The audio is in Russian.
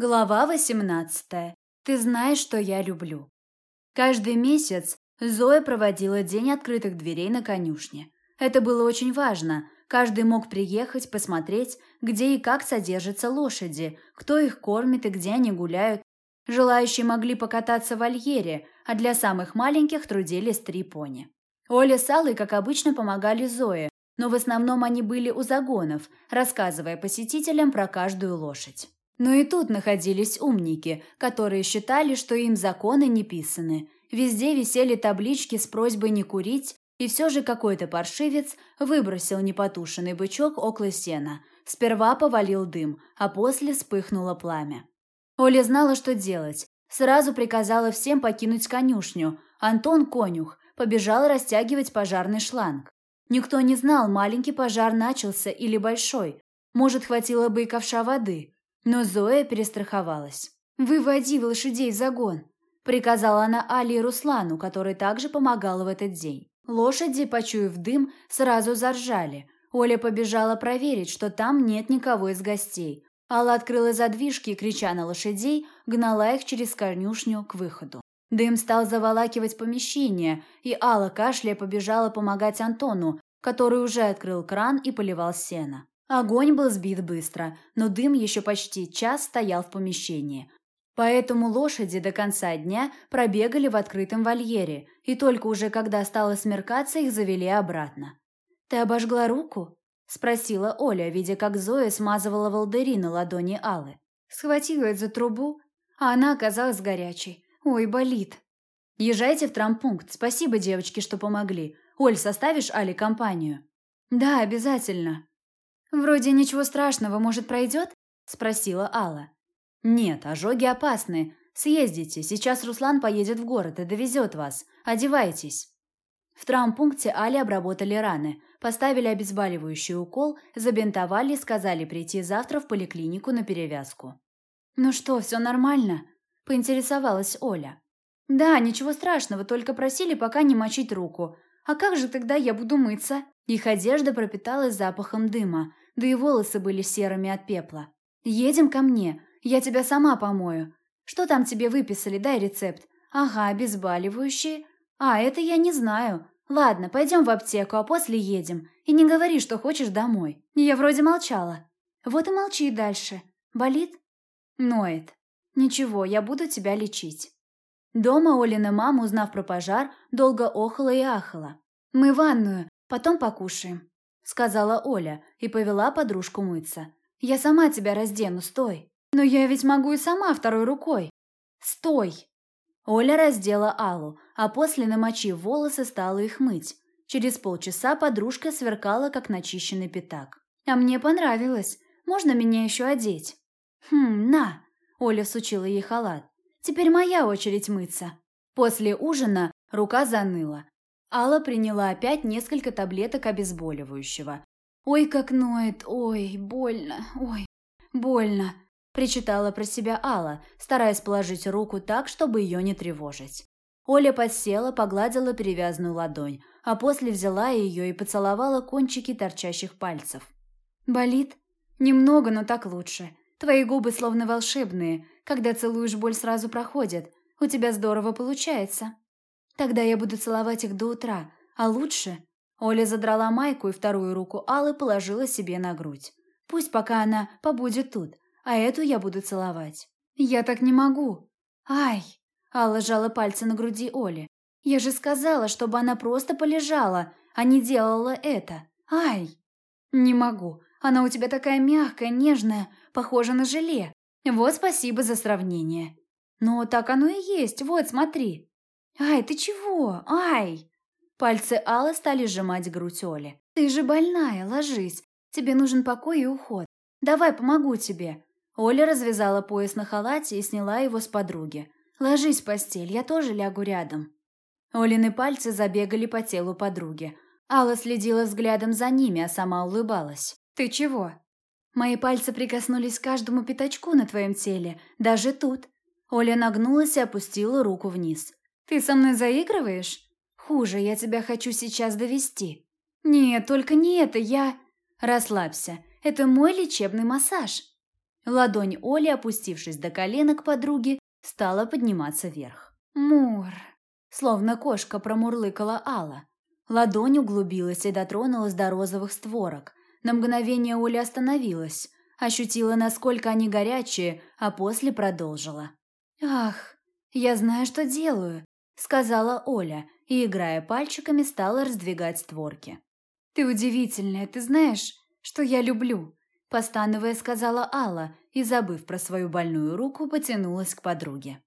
Глава 18. Ты знаешь, что я люблю. Каждый месяц Зоя проводила день открытых дверей на конюшне. Это было очень важно. Каждый мог приехать, посмотреть, где и как содержатся лошади, кто их кормит и где они гуляют. Желающие могли покататься в вольере, а для самых маленьких трудились три пони. Оля с Аллой, как обычно, помогали Зое, но в основном они были у загонов, рассказывая посетителям про каждую лошадь. Но и тут находились умники, которые считали, что им законы не писаны. Везде висели таблички с просьбой не курить, и все же какой-то паршивец выбросил непотушенный бычок около сена. Сперва повалил дым, а после вспыхнуло пламя. Оля знала, что делать. Сразу приказала всем покинуть конюшню. Антон Конюх побежал растягивать пожарный шланг. Никто не знал, маленький пожар начался или большой. Может, хватило бы и ковша воды. Но Зоя перестраховалась. «Выводи лошадей в загон», – приказала она Али и Руслану, который также помогал в этот день. Лошади, почуяв дым, сразу заржали. Оля побежала проверить, что там нет никого из гостей. Алла открыла задвижки и, крича на лошадей, гнала их через конюшню к выходу. Дым стал заволакивать помещение, и Алла кашляя побежала помогать Антону, который уже открыл кран и поливал сено. Огонь был сбит быстро, но дым еще почти час стоял в помещении. Поэтому лошади до конца дня пробегали в открытом вольере, и только уже когда стало смеркаться, их завели обратно. «Ты обожгла руку?» – спросила Оля, видя, как Зоя смазывала волдыри на ладони Аллы. Схватилась за трубу, а она оказалась горячей. «Ой, болит!» «Езжайте в трампункт. Спасибо, девочки, что помогли. Оль, составишь Али компанию?» «Да, обязательно», «Вроде ничего страшного, может, пройдет?» – спросила Алла. «Нет, ожоги опасны. Съездите, сейчас Руслан поедет в город и довезет вас. Одевайтесь». В травмпункте Али обработали раны, поставили обезболивающий укол, забинтовали и сказали прийти завтра в поликлинику на перевязку. «Ну что, все нормально?» – поинтересовалась Оля. «Да, ничего страшного, только просили пока не мочить руку. А как же тогда я буду мыться?» Их одежда пропиталась запахом дыма, да и волосы были серыми от пепла. «Едем ко мне, я тебя сама помою. Что там тебе выписали, дай рецепт. Ага, обезболивающие. А, это я не знаю. Ладно, пойдем в аптеку, а после едем. И не говори, что хочешь домой. Я вроде молчала. Вот и молчи дальше. Болит? Ноет. Ничего, я буду тебя лечить. Дома Олина мама, узнав про пожар, долго охала и ахала. «Мы ванную, Потом покушаем», — сказала Оля и повела подружку мыться. «Я сама тебя раздену, стой». «Но я ведь могу и сама второй рукой». «Стой!» Оля раздела Аллу, а после, намочив волосы, стала их мыть. Через полчаса подружка сверкала, как начищенный пятак. «А мне понравилось. Можно меня еще одеть?» «Хм, на!» Оля сучила ей халат. «Теперь моя очередь мыться». После ужина рука заныла, Алла приняла опять несколько таблеток обезболивающего. «Ой, как ноет! Ой, больно! Ой, больно!» Причитала про себя Алла, стараясь положить руку так, чтобы ее не тревожить. Оля подсела, погладила перевязанную ладонь, а после взяла ее и поцеловала кончики торчащих пальцев. «Болит? Немного, но так лучше. Твои губы словно волшебные. Когда целуешь, боль сразу проходит. У тебя здорово получается». Тогда я буду целовать их до утра, а лучше...» Оля задрала майку и вторую руку Аллы положила себе на грудь. «Пусть пока она побудет тут, а эту я буду целовать». «Я так не могу». «Ай!» Алла сжала пальцы на груди Оли. «Я же сказала, чтобы она просто полежала, а не делала это. Ай!» «Не могу. Она у тебя такая мягкая, нежная, похожа на желе. Вот спасибо за сравнение». «Ну, так оно и есть. Вот, смотри». «Ай, ты чего? Ай!» Пальцы Аллы стали сжимать грудь Оли. «Ты же больная, ложись. Тебе нужен покой и уход. Давай, помогу тебе». Оля развязала пояс на халате и сняла его с подруги. «Ложись в постель, я тоже лягу рядом». Олины пальцы забегали по телу подруги. Алла следила взглядом за ними, а сама улыбалась. «Ты чего?» «Мои пальцы прикоснулись к каждому пятачку на твоем теле, даже тут». Оля нагнулась и опустила руку вниз. Ты со мной заигрываешь? Хуже, я тебя хочу сейчас довести. Нет, только не это, я... Расслабься, это мой лечебный массаж. Ладонь Оли, опустившись до коленок подруги, стала подниматься вверх. «Мур!» Словно кошка промурлыкала Алла. Ладонь углубилась и дотронулась до розовых створок. На мгновение Оля остановилась, ощутила, насколько они горячие, а после продолжила. «Ах, я знаю, что делаю», — сказала Оля и, играя пальчиками, стала раздвигать створки. «Ты удивительная, ты знаешь, что я люблю», — постановая сказала Алла и, забыв про свою больную руку, потянулась к подруге.